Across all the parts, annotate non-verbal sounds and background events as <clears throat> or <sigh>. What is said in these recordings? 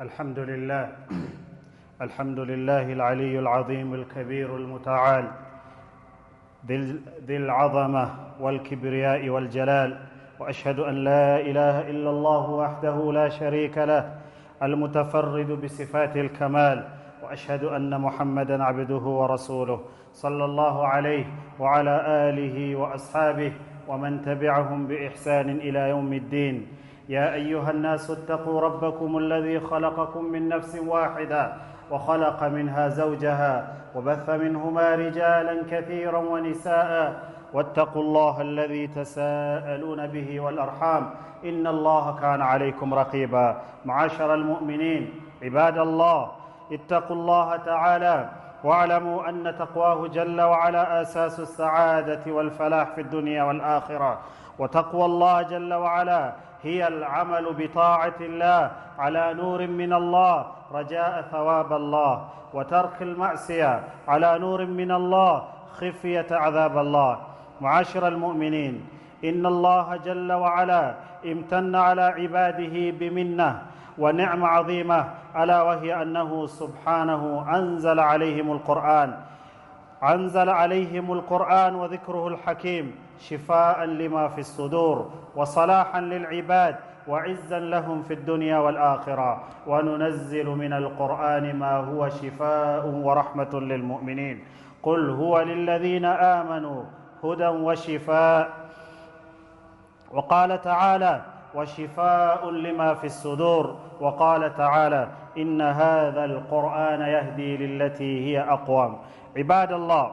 الحمد لله. <clears throat> الحمد لله العلي العظيم الكبير المتعال. ذي العظمه والكبرياء والجلال. وأشهد أن لا إله إلا الله وحده لا شريك له. المتفرد بصفات الكمال. وأشهد أن محمدا عبده ورسوله صلى الله عليه وعلى آله وأصحابه ومن تبعهم بإحسان إلى يوم الدين. يا أيها الناس اتقوا ربكم الذي خلقكم من نفس واحدة وخلق منها زوجها وبث منهما رجالا كثيرا ونساء واتقوا الله الذي تساءلون به والأرحام إن الله كان عليكم رقيبا معاشر المؤمنين عباد الله اتقوا الله تعالى واعلموا أن تقواه جل وعلا أساس السعادة والفلاح في الدنيا والآخرة وتقوى الله جل وعلا هي العمل بطاعة الله على نور من الله رجاء ثواب الله. وترك المعصية على نور من الله خفية عذاب الله. معاشر المؤمنين إن الله جل وعلا امتن على عباده بمنة ونعمه عظيمة ألا وهي أنه سبحانه أنزل عليهم القرآن. أنزل عليهم القرآن وذكره الحكيم. شفاء لما في الصدور وصلاحا للعباد وعزا لهم في الدنيا والآخرة. وننزل من القرآن ما هو شفاء ورحمة للمؤمنين. قل هو للذين آمنوا هدى وشفاء. وقال تعالى وشفاء لما في الصدور. وقال تعالى إن هذا القرآن يهدي للتي هي أقوم. عباد الله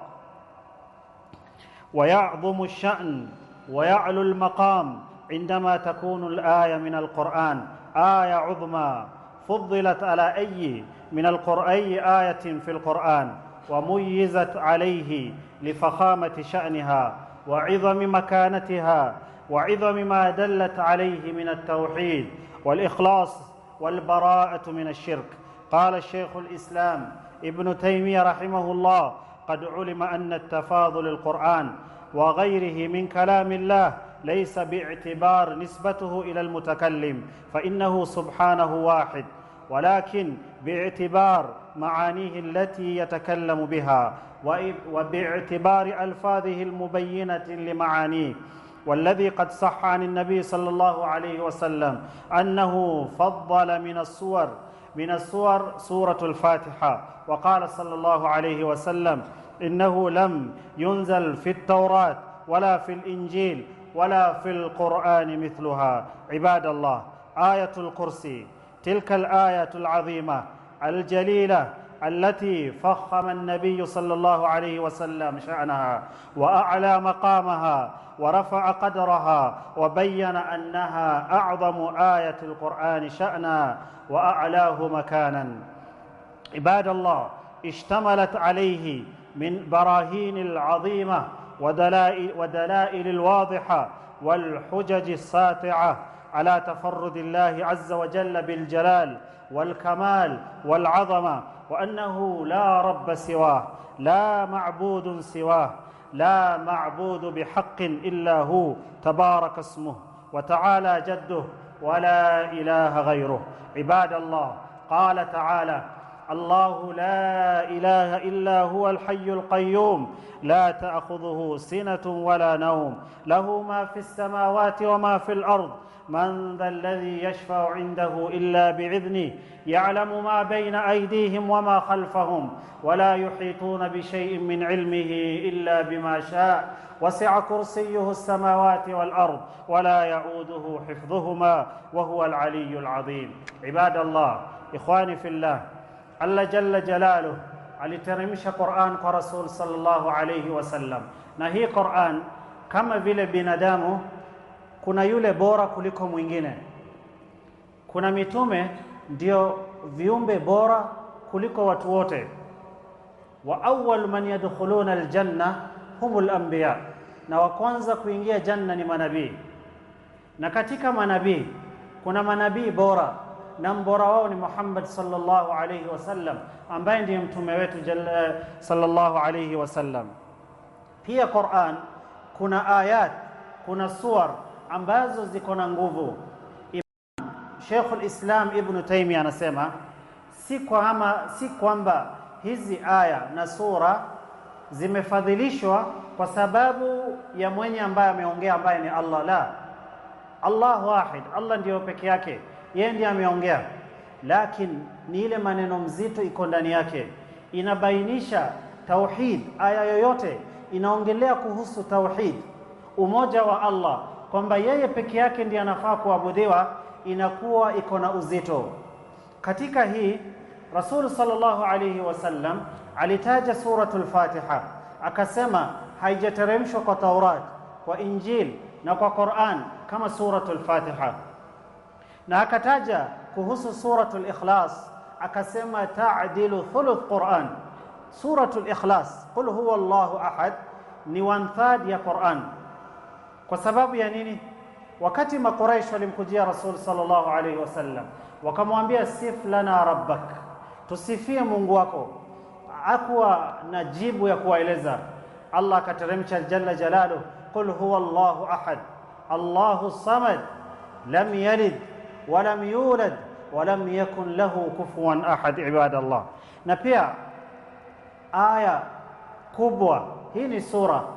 ويعظم الشأن ويعلو المقام عندما تكون الآية من القرآن. آية عظمى فضلت على أي من القرآن أي آية في القرآن. وميزت عليه لفخامة شأنها وعظم مكانتها وعظم ما دلت عليه من التوحيد والإخلاص والبراءة من الشرك. قال الشيخ الإسلام ابن تيمية رحمه الله قد علم أن التفاضل القرآن وغيره من كلام الله ليس باعتبار نسبته إلى المتكلم فإنه سبحانه واحد ولكن باعتبار معانيه التي يتكلم بها وباعتبار ألفاظه المبينة لمعانيه. والذي قد صح عن النبي صلى الله عليه وسلم أنه فضل من الصور من الصور سورة الفاتحة. وقال صلى الله عليه وسلم إنه لم ينزل في التوراة ولا في الإنجيل ولا في القرآن مثلها. عباد الله آية الكرسي تلك الآية العظيمة الجليلة التي فخم النبي صلى الله عليه وسلم شأنها وأعلى مقامها ورفع قدرها وبين أنها أعظم آية القرآن شأنا وأعلاه مكانا. عباد الله اشتملت عليه من براهين العظيمة ودلائل, ودلائل الواضحة والحجج الساطعة على تفرد الله عز وجل بالجلال والكمال والعظمة. وأنه لا رب سواه لا معبود سواه لا معبود بحق إلا هو تبارك اسمه وتعالى جده ولا إله غيره. عباد الله قال تعالى الله لا إله إلا هو الحي القيوم. لا تأخذه سنة ولا نوم. له ما في السماوات وما في الأرض. من ذا الذي يشفع عنده إلا بإذنه. يعلم ما بين أيديهم وما خلفهم. ولا يحيطون بشيء من علمه إلا بما شاء. وسع كرسيه السماوات والأرض. ولا يعوده حفظهما. وهو العلي العظيم. عباد الله إخواني في الله Allah jalla jalaluh aliteremsha Qur'an kwa Rasul sallallahu alayhi wasallam, na hii Qur'an kama vile binadamu, kuna yule bora kuliko mwingine, kuna mitume ndio viumbe bora kuliko watu wote. Wa awwal man yadkhuluna aljanna humul anbiya, na wa kwanza kuingia janna ni manabii. Na katika manabii kuna manabii bora na mbora wao ni Muhammad sallallahu alayhi wasallam ambaye ndiye mtume wetu sallallahu alayhi wasallam. Pia Qur'an kuna ayat, kuna suwar ambazo ziko na nguvu. Sheikhul Islam Ibn Taymiyyah anasema si kwamba si kwamba hizi aya na sura zimefadhilishwa kwa sababu ya mwenye ambaye ameongea ambaye ni Allah la Allah wahid Allah ndiyo peke yake yeye ndiye ameongea. Lakini ni ile maneno mzito iko ndani yake. Inabainisha tauhid aya yoyote inaongelea kuhusu tauhid umoja wa Allah kwamba yeye peke yake ndiye anafaa kuabudiwa inakuwa iko na uzito. Katika hii Rasul sallallahu alayhi wasallam alitaja suratul Fatiha akasema haijateremshwa kwa Taurat kwa Injil na kwa Qur'an kama suratul Fatiha na akataja kuhusu suratul Ikhlas akasema ta'dilu thuluth Qur'an suratul Ikhlas qul huwa Allahu ahad ni third ya Qur'an kwa sababu ya nini wakati makuraish walimkujia Rasul sallallahu alayhi wasallam wakamwambia sif lana rabbak tusifie Mungu wako akuwa na jibu ya kuwaeleza Allah akateremsha jalla jalalu qul huwa Allahu ahad Allahu samad lam yalid ولم يولد ولم يكن له كفوا أحد عباد الله. نبيع آية كبوة. هنا سورة.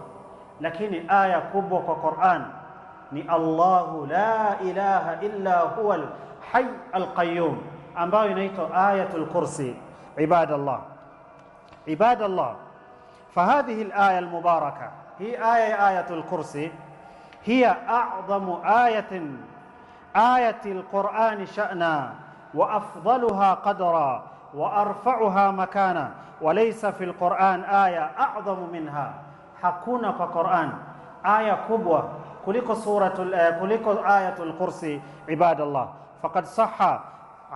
لكن آية كبوة في القرآن الله لا إله إلا هو الحي القيوم. أم آية الكرسي. عباد الله. عباد الله. فهذه الآية المباركة. هي آية آية الكرسي. هي أعظم آية آية القرآن شأنا وأفضلها قدرا وأرفعها مكانا وليس في القرآن آية أعظم منها. hakuna kwa Qur'an aya kubwa kuliko suratul kuliko ayatul kursi ibadallah faqad sahha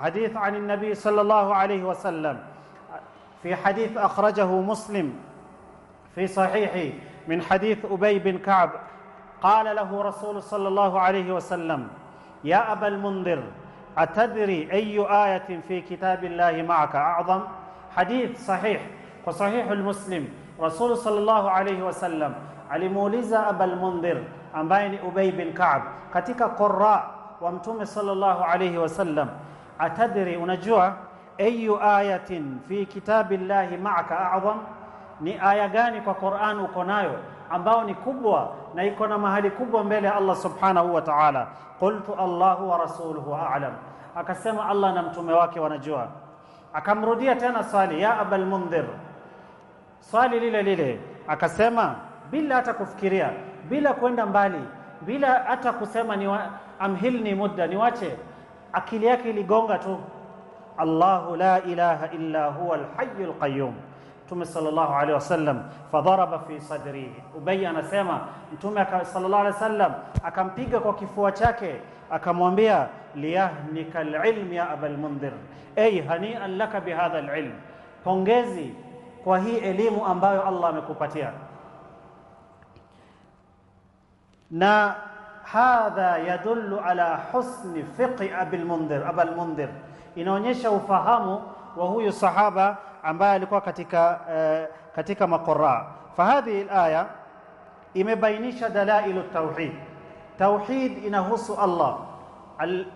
hadith an an-nabi sallallahu alayhi wa sallam في حديث أخرجه مسلم في صحيحه من حديث أبي بن كعب قال له رسول صلى الله عليه وسلم يا أبا المنذر أتدري أي آية في كتاب الله معك أعظم؟ حديث صحيح وصحيح المسلم. رسول صلى الله عليه وسلم. علي موليزا أبا المنذر؟ أم أمبيني أبي بن كعب. كتك قراء وامتم صلى الله عليه وسلم. أتدري ونجوا أي آية في كتاب الله معك أعظم؟ ني aya gani kwa Qur'an ambao ni kubwa na iko na mahali kubwa mbele ya Allah subhanahu wa ta'ala? Qultu Allahu wa rasuluhu a'lam, akasema Allah na mtume wake wanajua. Akamrudia tena swali, ya abal Mundhir. Swali lile lile. Akasema bila hata kufikiria bila kwenda mbali bila hata kusema ni amhilni mudda niwache. Akili yake iligonga tu. Allahu la ilaha illa huwa alhayyul qayyum Mtume sallallahu alaihi wasallam fadharaba fi sadrihi Ubay anasema Mtume sallallahu alaihi wasallam akampiga kwa kifua chake akamwambia liyahnika alilm ya abal mundhir. Ay hani'an laka bihadha alilm? Pongezi kwa hii elimu ambayo Allah amekupatia. Na hadha yadullu ala husni fiqhi abil mundhir abal mundhir. Inaonyesha ufahamu wa huyu sahaba ambaye alikuwa katika uh, katika maqarra fahadhihi alaya imebainisha dalailu tauhid tauhid inahusu Allah al,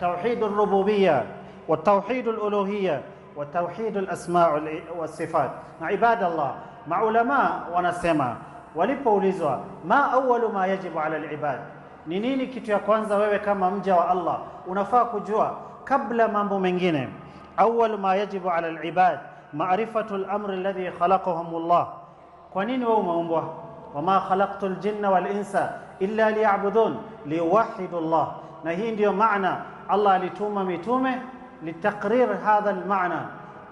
tauhid ar-rububiyya wa tauhid al-uluhiyya wa tauhid al-asma' wa sifat na ibadallah maulama wanasema walipoulizwa ma awwalu ma yajibu ala al-ibad ni nini kitu ya kwanza wewe kama mja wa Allah unafaa kujua kabla mambo mengine أول ما يجب على العباد معرفة الأمر الذي خلقهم الله. كونين وموموا وما خلقت الجن والإنس إلا ليعبدون ليوحدوا الله. نهين ديو معنى. الله لتوم ميتوم لتقرير هذا المعنى.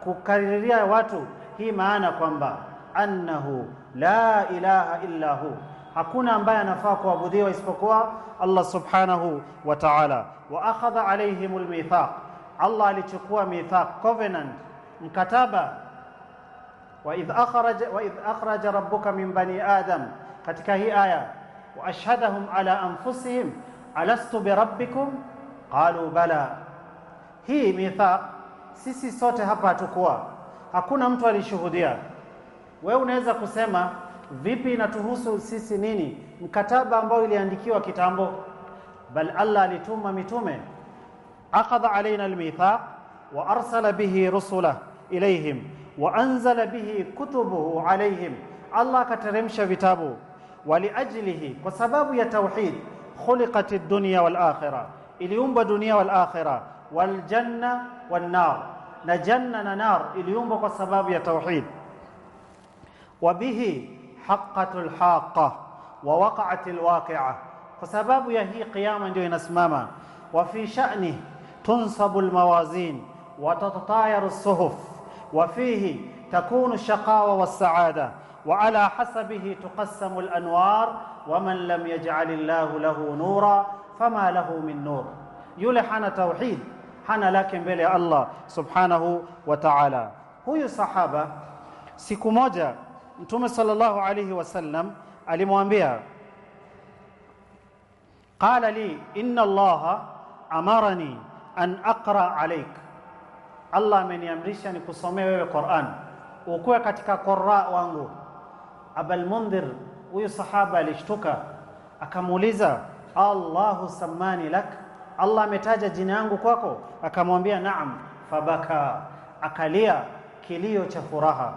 كوكاريريا واتو. هي معنى كومبا. أنه لا إله إلا هو. Hakuna ambaye anafaa kuabudiwa isipokuwa Allah subhanahu wa ta'ala. Wa akhadha alayhimul Allah alichukua mithaq covenant mkataba. Wa idh akhraj wa idh akhraja rabbuka min bani adam katika hii aya wa ashhadahum ala anfusihim alastu birabbikum qalu bala. Hii mithaq sisi sote hapa hatukuwa. Hakuna mtu alishuhudia. Wewe unaweza kusema vipi inatuhusu sisi nini? Mkataba ambao iliandikiwa kitambo. Bal Allah alituma mitume أخذ علينا الميثاق وأرسل به رسله إليهم وأنزل به كتبه عليهم. الله كترمش بتابه ولأجله وسبب يتوحيد خلقت الدنيا والآخرة. اليوم بدنيا والآخرة. والجنة والنار. نجنة نار اليوم بسبب يتوحيد وبه حقة الحاقة. ووقعت الواقعة. وسبب يهي قياما جوين أسماما. وفي شأنه تنصب الموازين وتتطاير الصحف وفيه تكون الشقاوة والسعادة وعلى حسبه تقسم الأنوار ومن لم يجعل الله له نورا فما له من نور. يلحن توحيد حنا لكن بلي الله سبحانه وتعالى. هو صحابة سيكموجة أنتم صلى الله عليه وسلم المؤنبياء قال لي إن الله أمرني an aqra alayk Allah ameniamrisha nikusomee wewe Qur'an. Ukuwe katika qurra wangu. Abul Mundhir huyu sahaba alishtuka. Akamuuliza Allahu samani lak? Allah ametaja jina yangu kwako. Akamwambia naam. Fabaka. Akalia kilio cha furaha.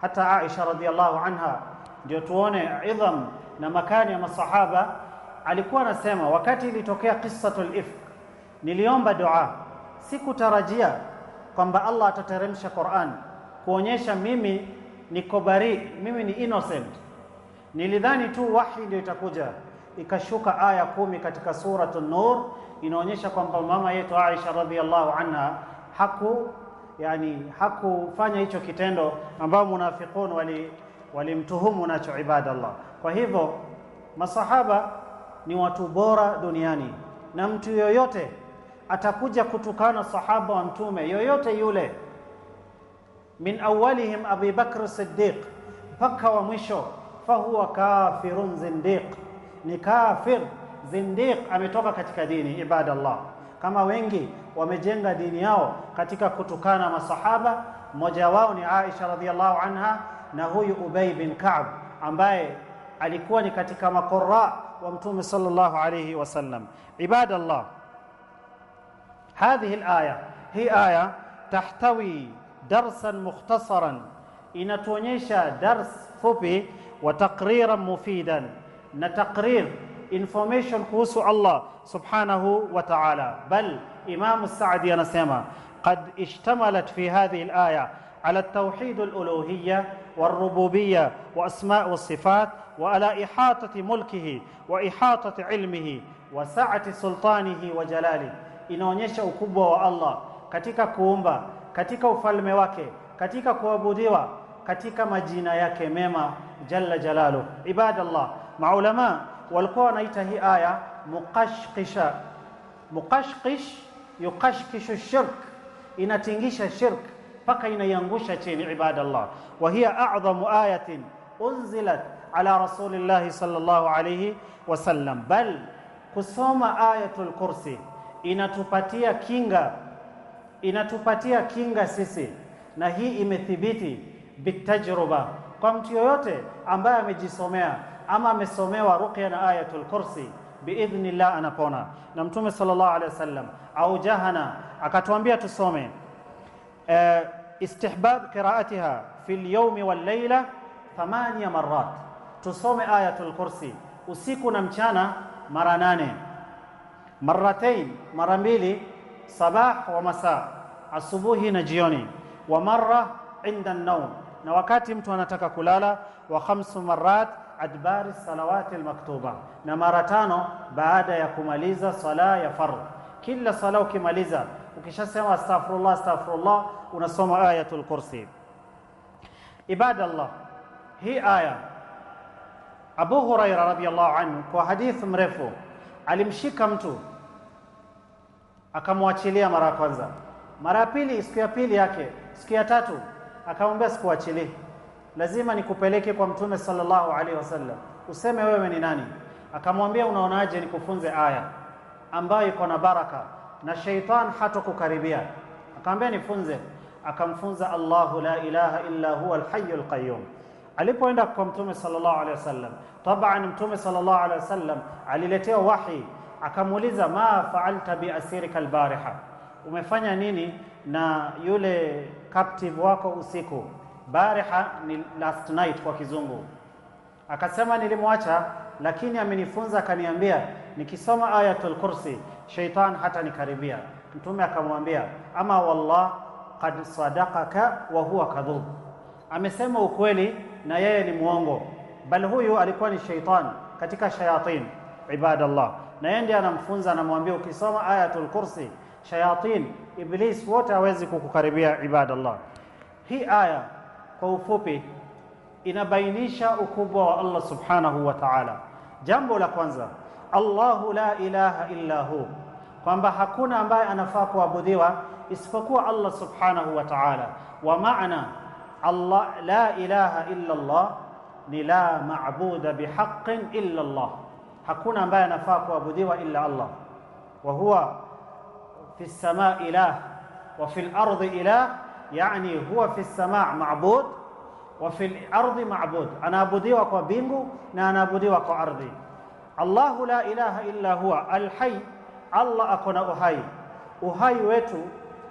Hata Aisha radhiallahu anha ndio tuone idham na makani ya masahaba alikuwa anasema wakati ilitokea qissatul ifk niliomba dua. Sikutarajia kwamba Allah atateremsha Qur'an kuonyesha mimi niko bari mimi ni innocent. Nilidhani tu wahi ndio itakuja. Ikashuka aya kumi katika suratu nur inaonyesha kwamba mama yetu Aisha radhiallahu anha haku yani hakufanya hicho kitendo ambao munafiqun wali walimtuhumu nacho ibadallah. Kwa hivyo masahaba ni watu bora duniani na mtu yoyote atakuja kutukana sahaba wa mtume yoyote yule. Min awalihim Abi Bakr Siddiq mpaka wa mwisho. Fahuwa kafirun zindiq ni kafir zindiq ametoka katika dini ibadallah. Kama wengi wamejenga dini yao katika kutukana masahaba mmoja wao ni Aisha radhiallahu anha na huyu Ubay bin Ka'b ambaye alikuwa ni katika makora wa mtume sallallahu alayhi wasallam ibadallah هذه الآية هي آية تحتوي درسا مختصرا. إن تونيشا درس فوبي وتقريرا مفيدا. نتقرير information كوسو الله سبحانه وتعالى. بل إمام السعدي نسيما قد اشتملت في هذه الآية على التوحيد الألوهية والربوبية وأسماء والصفات وعلى إحاطة ملكه وإحاطة علمه وسعة سلطانه وجلاله. Inaonyesha ukubwa wa Allah katika kuumba katika ufalme wake katika kuabudiwa katika majina yake mema jalla jalalu ibadallah maulama walikuwa wanaita hii aya muqashqisha muqashqish yuqashkishu shirk inatingisha shirk mpaka inaiangusha chini ibadallah wa hiya a'dhamu ayatin unzilat ala rasulillahi sallallahu alayhi wasallam bal kusoma ayatul kursi inatupatia kinga inatupatia kinga sisi na hii imethibiti bitajruba. Kwa mtu yoyote ambaye amejisomea ama amesomewa ruqya na ayatul kursi biidhnillah anapona. Na mtume sallallahu alaihi wasallam au jahana akatuambia tusome uh, istihbab qiraatiha fi al-yawm wal-layla thamania marat, tusome ayatul kursi usiku na mchana mara nane marratain mara mbili wa masaa asubuhi na jioni wa marra inda an-nawm na wakati mtu anataka kulala wa khamsu marrat adbari salawati almaktuba na mara tano baada ya kumaliza sala ya fardh kila sala ukimaliza ukishasema astaghfirullah astaghfirullah unasoma ayatul kursi ibadallah hii aya Abu Huraira radhiyallahu anhu kwa hadithi mrefu alimshika mtu akamwachilia mara ya kwanza. Mara ya pili siku ya pili yake siku ya tatu akamwambia sikuachilie lazima nikupeleke kwa mtume sallallahu alaihi wasallam. Useme wewe ni nani? Akamwambia unaonaje nikufunze aya ambayo iko na baraka na sheitan hatokukaribia? Akamwambia nifunze. Akamfunza Allahu la ilaha illa huwa alhayyul qayyum. Alipoenda kwa mtume sallallahu alaihi wasallam taban mtume sallallahu alaihi wasallam aliletewa wahi akamuuliza ma faalta biasirika albariha? Umefanya nini na yule captive wako usiku? Bariha ni last night kwa kizungu. Akasema nilimwacha lakini amenifunza akaniambia nikisoma ayatul kursi shaitan hata nikaribia. Mtume akamwambia ama wallah kad sadaqaka wa huwa kadhub. Amesema ukweli na yeye ni mwongo. Bal huyu alikuwa ni shaitan katika shayatin ibadallah na yeye ndiye anamfunza anamwambia ukisoma ayatul kursi shayatin iblis wote hawezi kukukaribia ibadallah hii aya kwa ufupi inabainisha ukubwa wa Allah subhanahu wa ta'ala jambo la kwanza Allahu la ilaha illa hu kwamba hakuna ambaye anafaa kuabudiwa isipokuwa Allah subhanahu wa ta'ala wa maana Allah la ilaha illa Allah ni la maabuda bihaqqin illa Allah hakuna ambaye anafaa kuabudiwa illa Allah wa huwa fi as-samaa ilah wa fi al-ardi ilah yani huwa fi as-samaa ma'bud wa fi al-ardi ma'bud anaabudiwa kwa bingu na anaabudiwa kwa ardhi Allahu la ilaha illa huwa al-hayy Allah akona uhai uhai wetu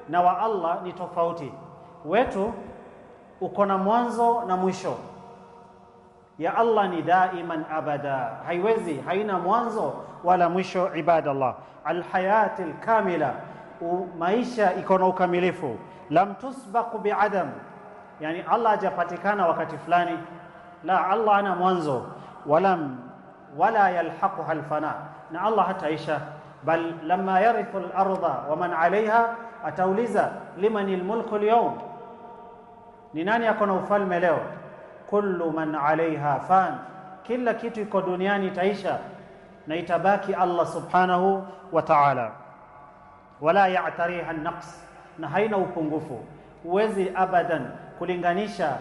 na wa Allah ni tofauti wetu uko na mwanzo na mwisho يا الله ني دائما أبدا. هيوزي هاينا موانزو. ولا مشو عباد الله. الحياة الكاملة. ومايشا يكونوا كامليفو لم تسبق بعدم. يعني الله جا باتيكانا وقت فلاني. لا الله أنا موانزو. ولم ولا يلحقها الفناء. ان الله حتعيش بل لما يرث الأرض ومن عليها اتوليزا لمن الملك اليوم. ني ناني يكون فالم kullu man 'alayha fan. Kila kitu iko duniani itaisha na itabaki Allah subhanahu wa ta'ala. Wala ya'tariha an-naqs na haina upungufu. Huwezi abadan kulinganisha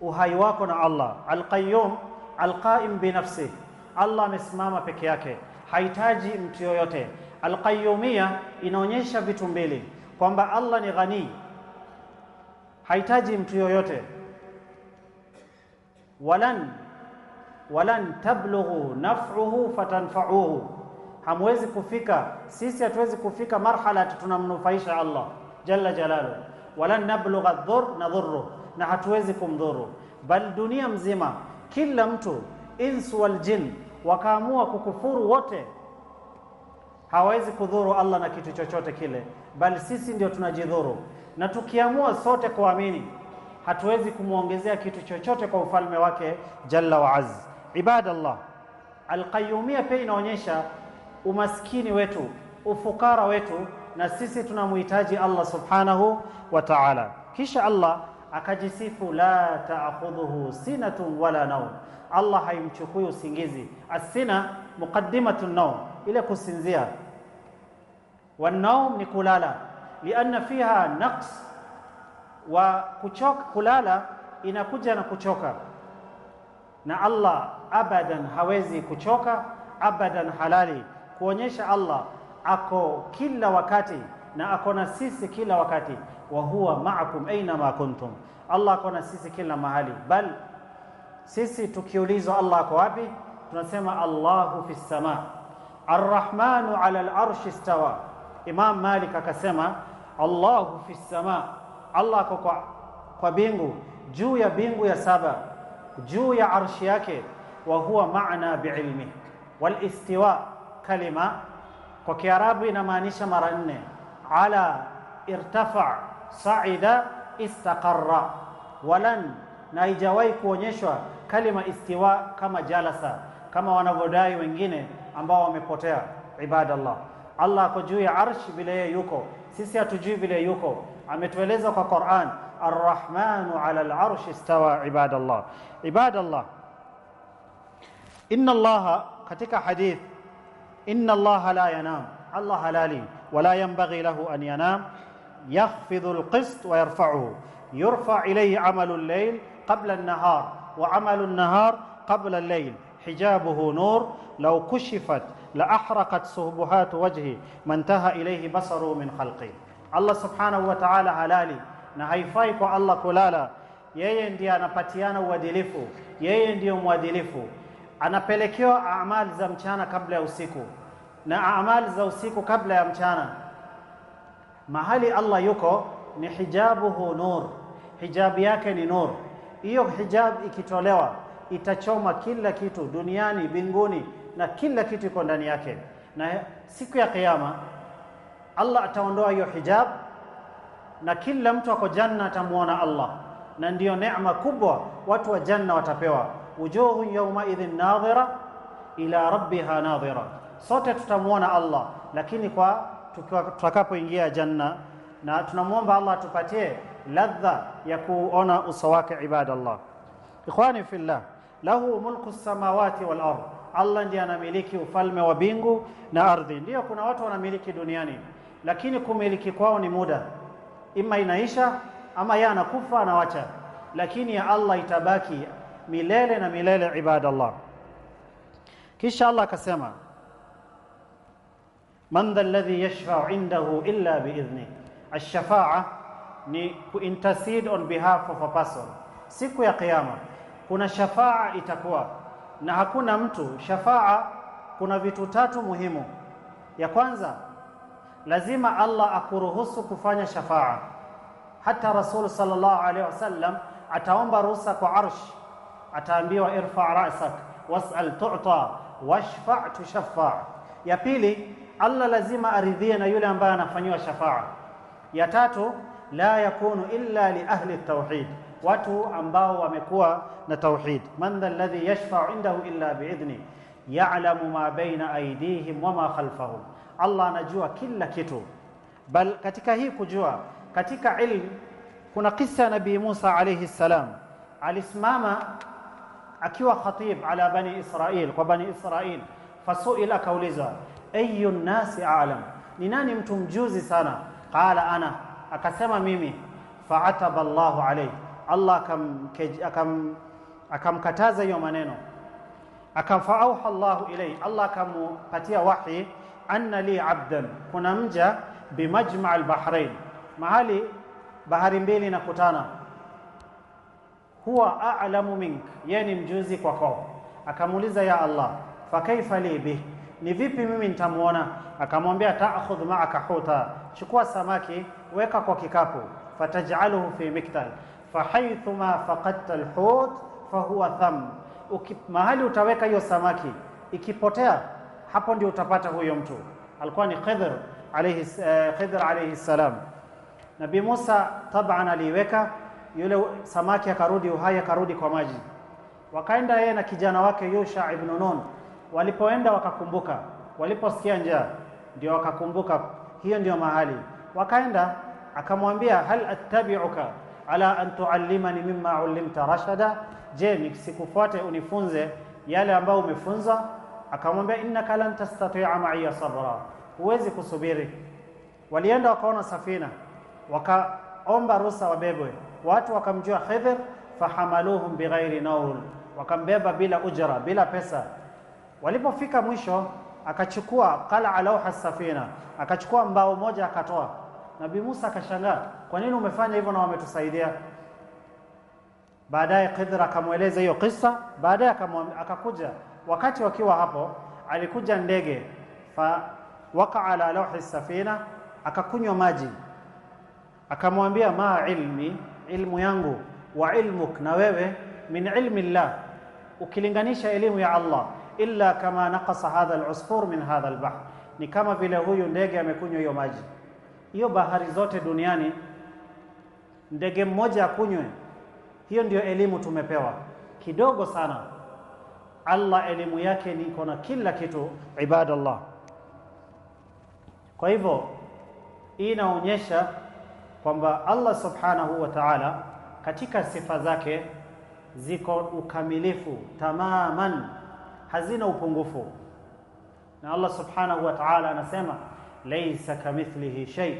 uhai wako na Allah. Al-qayyum al-qa'im bi nafsihi. Allah amesimama peke yake hahitaji mtu yoyote. Alqayyumia inaonyesha vitu mbili kwamba Allah ni ghani hahitaji mtu yoyote walan walan tablughu naf'uhu fatanfa'uhu. Hamwezi kufika sisi hatuwezi kufika marhala tunamnufaisha Allah jalla jalalu. Walan nablugha dhur nadhurru na hatuwezi kumdhuru. Bal dunia mzima kila mtu insu wal jin wakaamua kukufuru wote hawawezi kudhuru Allah na kitu chochote kile. Bali sisi ndio tunajidhuru. Na tukiamua sote kuamini hatuwezi kumwongezea kitu chochote kwa ufalme wake jalla wa azz ibadallah alqayyumia pia inaonyesha umaskini wetu ufukara wetu na sisi tunamhitaji Allah subhanahu wa ta'ala. Kisha Allah akajisifu la ta'khudhuhu sinatun wala nawm. Allah haimchukui usingizi. Asina muqaddimatu naum ile kusinzia. Wanaum ni kulala. Lianna fiha naqs wa kuchoka kulala inakuja na kuchoka. Na Allah abadan hawezi kuchoka abadan halali. Kuonyesha Allah ako kila wakati na ako na sisi kila wakati. Wa huwa ma'akum aina ma kuntum. Allah ako na sisi kila mahali. Bal sisi tukiulizwa Allah ako wapi tunasema Allahu fi sama. Arrahmanu ala al-arshi istawa. Imam Malik akasema Allahu fi sama Allah ako kwa, kwa bingu juu ya bingu ya saba juu ya arshi yake wa huwa maana biilmi wal istiwa kalima kwa kiarabu inamaanisha mara nne ala irtafa saida istaqarra walan na haijawahi kuonyeshwa kalima istiwa kama jalasa kama wanavyodai wengine ambao wamepotea ibadallah. Allah ako juu ya arsh vile yuko sisi hatujui vile yuko ametueleza kwa Qur'an arrahmanu ala al-arsh istawa ibadallah ibadallah inna Allah katika hadith inna Allah la yanam Allah halali wala yanbaghi lahu an yanam yakhfidhu al-qist wa yarfa'uhu يرفع إليه عمل الليل قبل النهار وعمل النهار قبل الليل حجابه نور لو كشفت لأحرقت سهبهات وجهه ما انتهى إليه بصره من خلقه Allah subhanahu wa ta'ala halali na haifai kwa Allah kulala. Yeye ndiye anapatiana uadilifu, yeye ndiyo mwadilifu. Anapelekewa amali za mchana kabla ya usiku na amali za usiku kabla ya mchana. Mahali Allah yuko ni hijabuhu nur, hijabu yake ni nur. Hiyo hijab ikitolewa itachoma kila kitu duniani, binguni na kila kitu iko ndani yake, na siku ya Kiyama Allah ataondoa hiyo hijab na kila mtu ako janna atamuona Allah na ndiyo neema kubwa watu wa janna watapewa wujuhu yawma idhin nadhira ila rabbiha nadhira sote tutamuona Allah lakini kwa tutakapoingia janna na tunamwomba Allah atupatie ladha ya kuona uso wake ibadallah ikhwani fillah lahu mulku samawati wal ard Allah ndiye anamiliki ufalme wa bingu na ardhi ndio kuna watu wanamiliki duniani lakini kumiliki kwao ni muda. Ima inaisha ama yeye anakufa anawacha. Lakini ya Allah itabaki milele na milele ibadallah. Kisha Allah akasema man dha alladhi yashfa'u indahu illa biidhni ash-shafa'a ni ku intercede on behalf of a person. Siku ya kiyama kuna shafaa itakuwa. Na hakuna mtu shafaa kuna vitu tatu muhimu. Ya kwanza lazima Allah akuruhusu kufanya shafaa hata rasul sallallahu alaihi wasallam ataomba ruhusa kwa arsh ataambiwa irfa ra'sak was'al tu'ta washfa' tushaffa ya pili Allah lazima aridhie na yule ambaye anafanyiwa shafaa ya tatu la yakunu illa li ahli tauhid watu ambao wamekuwa na tauhid man dha alladhi yashfa'u indahu illa biidhni ya'lamu ma baina aydihim wama khalfahum Allah anajua kila kitu bal katika hii kujua katika ilmu kuna kisa ya nabii Musa alayhi salam alisimama akiwa khatib ala bani Israil kwa bani Israil fasuila akaulizwa ayu nnasi a'lam ni nani mtu mjuzi sana qala ana akasema mimi fa'ataba Allahu alayhi Allah akam akamkataza hiyo maneno akamfaauha Allahu ilayhi Allah akampatia wahi anna li abdan. Kuna mja bimajma' al-bahrain. Mahali bahari mbili nakutana huwa a'lamu mink. Yeye ni mjuzi kwako akamuuliza ya Allah fakaifa li bih ni vipi mimi nitamuona? Akamwambia ta'khudh ma'aka huta. Chukua samaki weka kwa kikapu. Fataj'aluhu fi miktal. Fahaythuma faqadta alhut fahuwa tham mahali utaweka hiyo samaki ikipotea hapo ndio utapata huyo mtu. Alikuwa ni Khidr alayhi uh, Khidr alayhi salam. Nabii Musa taban aliweka yule samaki akarudi uhai akarudi kwa maji. Wakaenda yeye na kijana wake Yusha ibn Nun. Walipoenda wakakumbuka. Waliposikia njaa ndio wakakumbuka. Hiyo ndio mahali. Wakaenda akamwambia hal attabi'uka ala an tuallimani mimma ullimta rashada? Je nisikufuate unifunze yale ambayo umefunza akamwambia innaka lan tastati'a ma'iya sabra. Huwezi kusubiri. Walienda wakaona safina. Wakaomba ruhusa wabebwe. Watu wakamjua Khidr fahamaluhum bighairi naul wakambeba bila ujra bila pesa. Walipofika mwisho akachukua qala lauha safina. Akachukua mbao moja akatoa. Nabii Musa akashangaa kwa nini umefanya hivyo na wametusaidia? Baadaye Khidr akamweleza hiyo kisa. Baadaye akakuja wakati wakiwa hapo alikuja ndege fa waka ala lawhi safina akakunywa maji. Akamwambia ma ilmi ilmu yangu wa ilmuk na wewe min ilmi llah ukilinganisha elimu ya Allah illa kama naqasa hadha al-usfur min hadha al-bahr. Ni kama vile huyu ndege amekunywa hiyo maji. Hiyo bahari zote duniani ndege mmoja akunywe. Hiyo ndio elimu tumepewa. Kidogo sana Allah elimu yake ni iko na kila kitu ibadallah kwa hivyo hii inaonyesha kwamba Allah subhanahu wa ta'ala katika sifa zake ziko ukamilifu tamaman hazina upungufu na Allah subhanahu wa ta'ala anasema laysa kamithlihi shay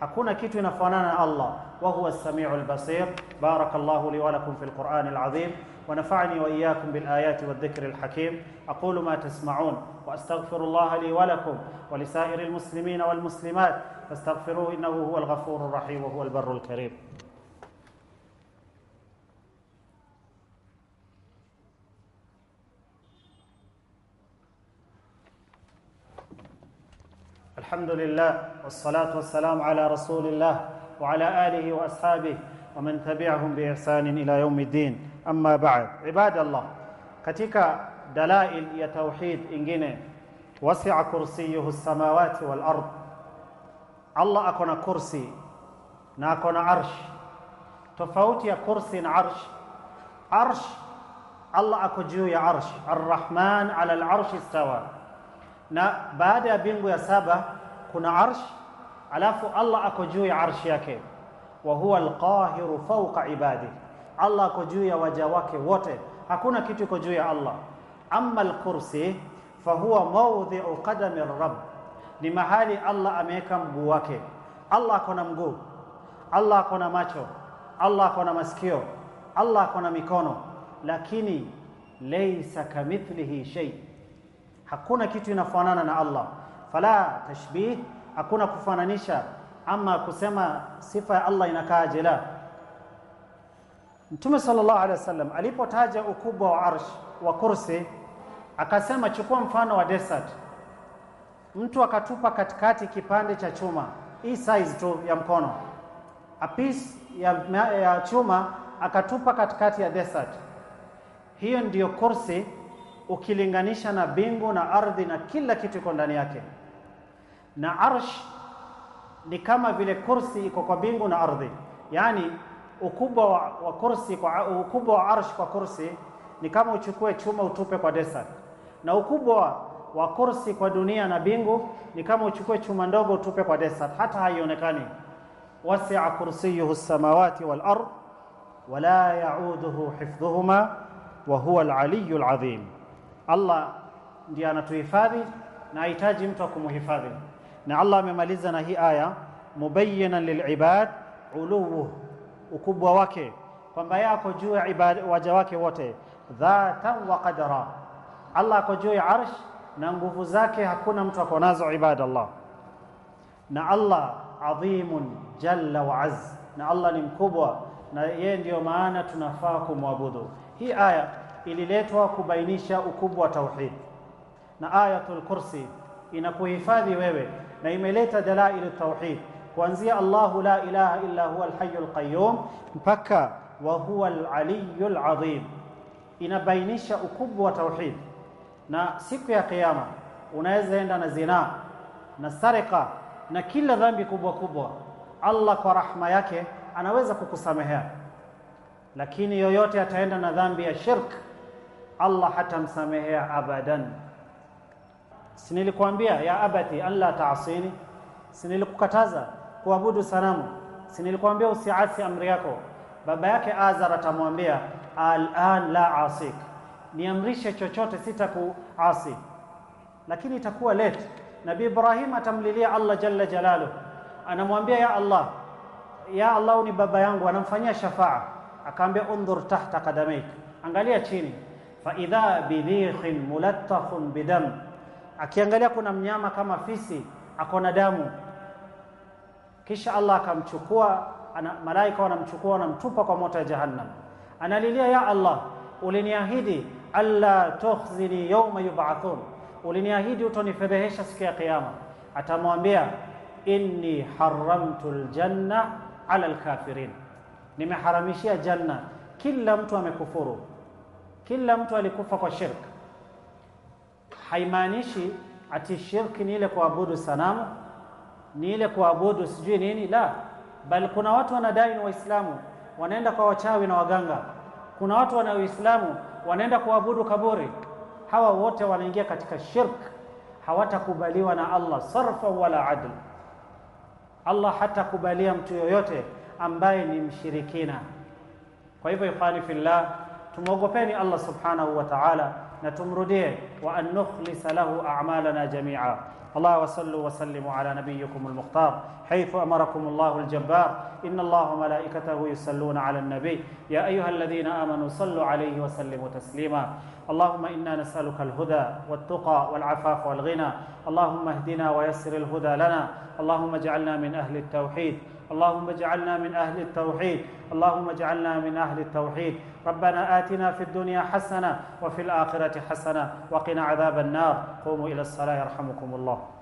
hakuna kitu inafanana na Allah wa huwa as-sami'ul basir barakallahu li wa lakum fil qur'anil azim ونفعني وإياكم بالآيات والذكر الحكيم. أقول ما تسمعون وأستغفر الله لي ولكم ولسائر المسلمين والمسلمات. فاستغفروه إنه هو الغفور الرحيم وهو البر الكريم. الحمد لله والصلاة والسلام على رسول الله وعلى آله وأصحابه ومن تبعهم بإحسان إلى يوم الدين. أما بعد. عباد الله كتك دلائل يتوحيد إنجنة وسع كرسيه السماوات والأرض الله أكون كرسي ناكون عرش تفوت يا كرسي عرش عرش الله أكو جو يا عرش الرحمن على العرش استوى نا بعد بينغو يا سابا كنا عرش على الله أكو جو يا عرش يا كيف وهو القاهر فوق عباده Allah ako juu ya waja wake wote. Hakuna kitu iko juu ya Allah. Amma alkursi fahuwa mawdhi'u qadami rabb. Ni mahali Allah ameweka mguu wake. Allah ako na mguu. Allah ako na macho. Allah ako na masikio. Allah ako na mikono. Lakini laysa kamithlihi shay. Hakuna kitu inafanana na Allah. Fala tashbih hakuna kufananisha. Ama kusema sifa ya Allah inakaaje? La Mtume sallallahu alaihi wasallam alipotaja ukubwa wa arsh wa kursi akasema chukua mfano wa desert. Mtu akatupa katikati kipande cha chuma hii size tu ya mkono. A piece ya, ya chuma akatupa katikati ya desert. Hiyo ndiyo kursi ukilinganisha na bingu na ardhi na kila kitu iko ndani yake. Na arsh ni kama vile kursi iko kwa bingu na ardhi. Yaani ukubwa wa, wa kursi kwa ukubwa wa arsh kwa kursi ni kama uchukue chuma utupe kwa desert. Na ukubwa wa kursi kwa dunia na bingu ni kama uchukue chuma ndogo utupe kwa desert. Hata haionekani. Wasi'a kursiyuhu samawati wal ard wala ya'uduhu hifdhuhuma wa huwa al-aliyyul azim. Allah ndiye anatuhifadhi na hahitaji mtu akumhifadhi na Allah amemaliza na hii aya mubayyinan lilibad uluwu ukubwa wake kwamba yako juu ya waja wake wote. Dhatan wa qadara. Allah ako juu ya arsh na nguvu zake hakuna mtu ako nazo ibadallah. Na Allah adhimun jalla wa azz na Allah ni mkubwa na yeye ndiyo maana tunafaa kumwabudu. Hii aya ililetwa kubainisha ukubwa wa tauhid. Na ayatul kursi inakuhifadhi wewe na imeleta dalailu tauhid kuanzia Allahu la ilaha illa huwa alhayyul qayyum mpaka wa huwa alaliyyul azim. Inabainisha ukubwa wa tauhid. Na siku ya kiyama unaweza enda na zina na sarika na kila dhambi kubwa kubwa. Allah kwa rahma yake anaweza kukusamehea. Lakini yoyote ataenda na dhambi ya shirk Allah hatamsamehea abadan. Sinilikwambia ya abati alla taasini sinilikukataza kuabudu sanamu. Si nilikwambia usiasi amri yako. Baba yake Azar atamwambia al'an la asik. Niamrishe chochote sitakuasi. Lakini itakuwa let nabi Ibrahim atamlilia Allah jalla jalalu. Anamwambia ya Allah ya Allah ni baba yangu anamfanyia shafaa. Akaambia undhur tahta qadamaik angalia chini. Fa idha bidhikhin mulattakhun bidam. Akiangalia kuna mnyama kama fisi akona damu kisha Allah akamchukua ana, malaika wanamchukua wanamtupa kwa moto ya jahannam. Analilia ya Allah uliniahidi alla tukhzini yawma yub'athun. Uliniahidi utonifedhehesha siku ya kiyama. Atamwambia inni haramtu aljanna ala alkafirin. Nimeharamishia janna. Kila mtu amekufuru. Kila mtu alikufa kwa shirk. Haimaanishi ati shirki ni ile kuabudu sanamu ni ile kuabudu sijui nini? La. Bali kuna watu wanadai ni waislamu wanaenda kwa wachawi na waganga. Kuna watu wana uislamu wanaenda kuabudu kaburi. Hawa wote wanaingia katika shirk. Hawatakubaliwa na Allah sarfa wala adl. Allah hatakubalia mtu yoyote ambaye ni mshirikina. Kwa hivyo ikhwani fillah tumwogopeni Allah subhanahu wa ta'ala na tumrudie wa an nukhlisa lahu a'malana jami'a الله وصلوا وسلموا على نبيكم المختار حيث أمركم الله الجبار. إن الله وملائكته يصلون على النبي. يا أيها الذين آمنوا صلوا عليه وسلموا تسليما. اللهم إنا نسألك الهدى والتقى والعفاف والغنى. اللهم اهدنا ويسر الهدى لنا. اللهم اجعلنا من أهل التوحيد. اللهم اجعلنا من أهل التوحيد. اللهم اجعلنا من أهل التوحيد. ربنا آتنا في الدنيا حسنة وفي الآخرة حسنة وقنا عذاب النار. قوموا إلى الصلاة يرحمكم الله.